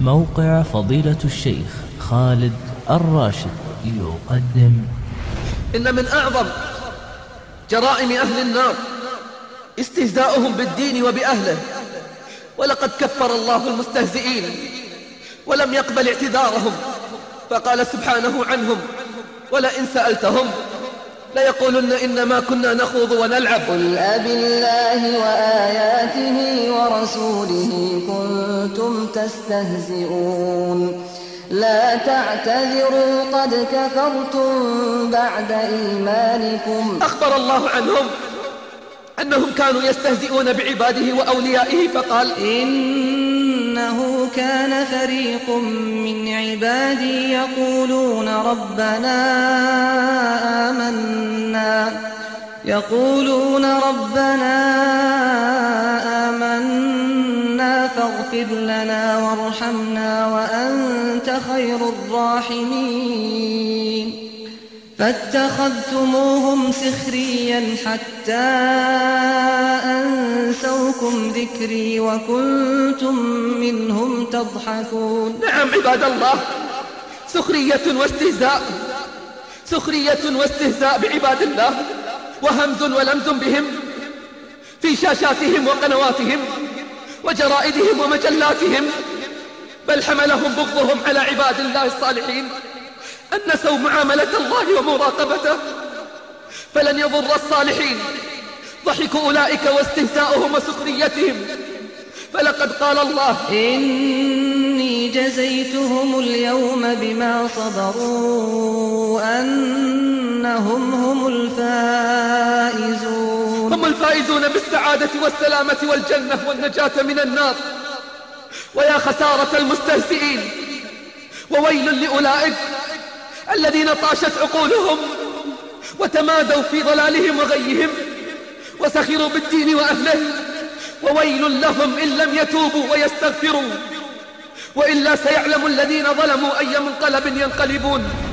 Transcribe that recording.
موقع فضيلة الشيخ خالد الراشد يقدم. إن من أعظم جرائم أهل النار استهزاؤهم بالدين وبأهله ولقد كفر الله المستهزئين ولم يقبل اعتذارهم فقال سبحانه عنهم ولئن سألتهم ليقولن إنما كنا نخوض ونلعب. قل أب الله وآياته ورسوله كنتم تستهزئون. لا تعتذروا قد كفرتم بعد إيمانكم. أخبر الله عنهم أنهم كانوا يستهزئون بعباده وأوليائه فقال إنه كان فريق من عبادي يقولون ربنا آمنا يقولون ربنا آمنا. فاغفر لنا وارحمنا وأنت خير الراحمين. فاتخذتموهم سخريا حتى أنسوكم ذكري وكنتم منهم تضحكون. نعم عباد الله سخرية واستهزاء سخرية واستهزاء بعباد الله وهمز ولمز بهم في شاشاتهم وقنواتهم وجرائدهم ومجلاتهم بل حملهم بغضهم على عباد الله الصالحين أن نسوا معاملة الله ومراقبته. فلن يضر الصالحين. ضحك أولئك واستهزاؤهم وسخريتهم. فلقد قال الله إني جزيتهم اليوم بما صبروا أنهم هم الفائزون. الفائزون بالسعادة والسلامة والجنة والنجاة من النار. ويا خسارة المستهزئين. وويل لأولئك الذين طاشت عقولهم وتمادوا في ضلالهم وغيهم وسخروا بالدين وأهله. وويل لهم إن لم يتوبوا ويستغفروا. وإلا سيعلم الذين ظلموا أي منقلب ينقلبون.